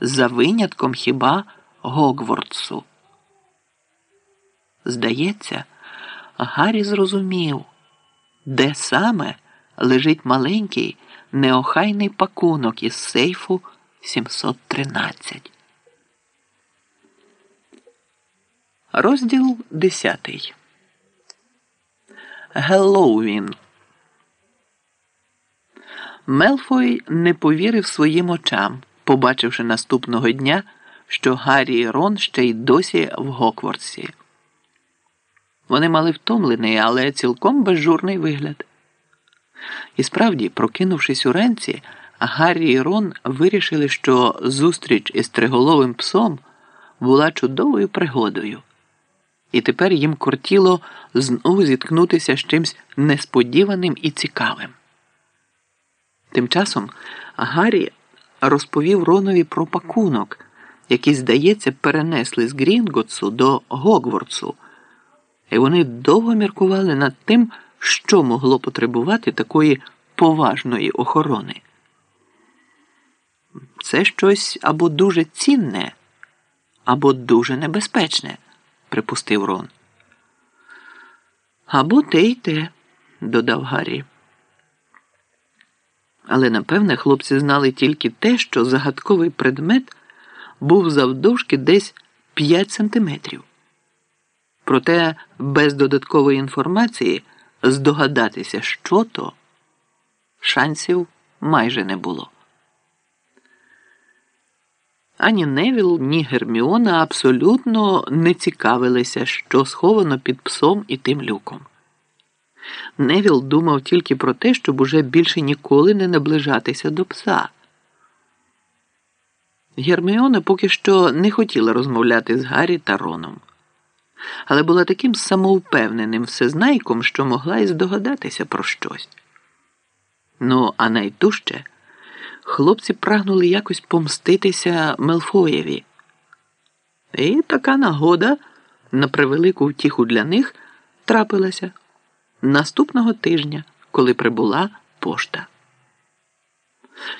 за винятком хіба Гогвардсу. Здається, Гаррі зрозумів, де саме лежить маленький неохайний пакунок із сейфу 713. Розділ 10. Геллоуін. Мелфой не повірив своїм очам, побачивши наступного дня, що Гаррі і Рон ще й досі в Гоквордсі. Вони мали втомлений, але цілком безжурний вигляд. І справді, прокинувшись уранці, Гаррі і Рон вирішили, що зустріч із триголовим псом була чудовою пригодою, і тепер їм кортіло знову зіткнутися з чимсь несподіваним і цікавим. Тим часом Гаррі розповів Ронові про пакунок, який, здається, перенесли з Грінготсу до Гогвардсу, і вони довго міркували над тим, що могло потребувати такої поважної охорони. Це щось або дуже цінне, або дуже небезпечне, припустив Рон. Або те й те, додав Гаррі. Але напевне хлопці знали тільки те, що загадковий предмет був завдовжки десь 5 сантиметрів. Проте без додаткової інформації здогадатися, що то, шансів майже не було. Ані Невіл, ні Герміона абсолютно не цікавилися, що сховано під псом і тим люком. Невіл думав тільки про те, щоб уже більше ніколи не наближатися до пса. Герміона поки що не хотіла розмовляти з Гаррі та Роном, але була таким самовпевненим всезнайком, що могла й здогадатися про щось. Ну, а найтужче хлопці прагнули якось помститися Мелфоєві. І така нагода, на превелику втіху для них, трапилася наступного тижня, коли прибула пошта.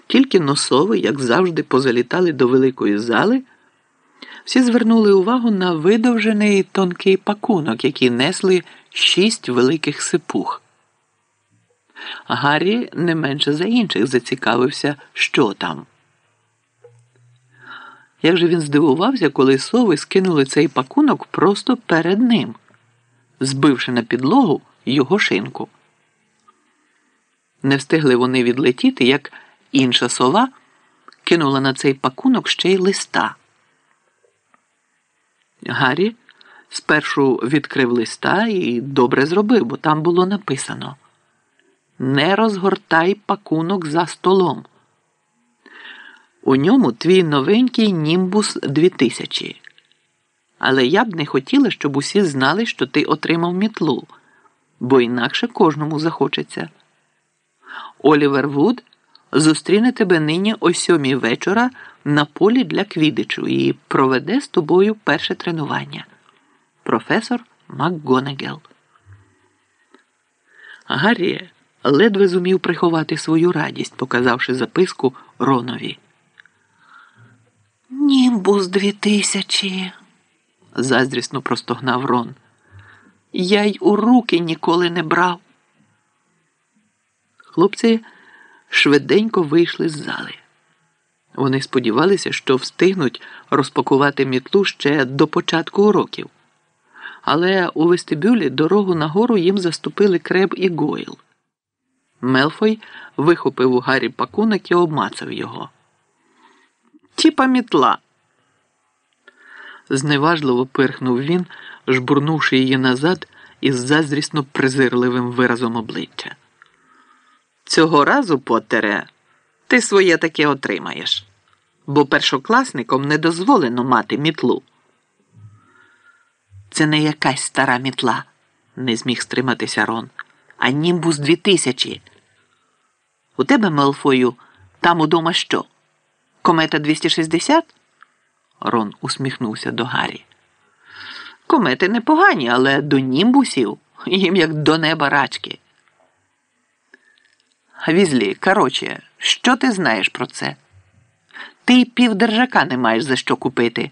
Тільки носови, як завжди, позалітали до великої зали, всі звернули увагу на видовжений тонкий пакунок, який несли шість великих сипух. Гаррі не менше за інших зацікавився, що там. Як же він здивувався, коли сови скинули цей пакунок просто перед ним, збивши на підлогу його шинку. Не встигли вони відлетіти, як інша сова кинула на цей пакунок ще й листа. Гаррі спершу відкрив листа і добре зробив, бо там було написано Не розгортай пакунок за столом. У ньому твій новенький Німбус 2000. Але я б не хотіла, щоб усі знали, що ти отримав мітлу бо інакше кожному захочеться. Олівер Вуд зустріне тебе нині о сьомій вечора на полі для квідичу і проведе з тобою перше тренування. Професор МакГонегел. Гаррі ледве зумів приховати свою радість, показавши записку Ронові. Німбус дві тисячі, заздрісно простогнав Рон. Я й у руки ніколи не брав. Хлопці швиденько вийшли з зали. Вони сподівалися, що встигнуть розпакувати мітлу ще до початку уроків. Але у вестибюлі дорогу нагору їм заступили креб і Гойл. Мелфой вихопив у Гаррі пакунок і обмацав його. Тіпа мітла. Зневажливо пирхнув він жбурнувши її назад із заздрісно презирливим виразом обличчя. Цього разу, Поттере, ти своє таке отримаєш, бо першокласникам не дозволено мати мітлу. Це не якась стара мітла, не зміг стриматися Рон, а німбус 2000. У тебе, Мелфою, там удома що? Комета 260? Рон усміхнувся до Гаррі. Комети непогані, але до німбусів їм як до неба рачки. Візлі, короче, що ти знаєш про це? Ти й півдержака не маєш за що купити.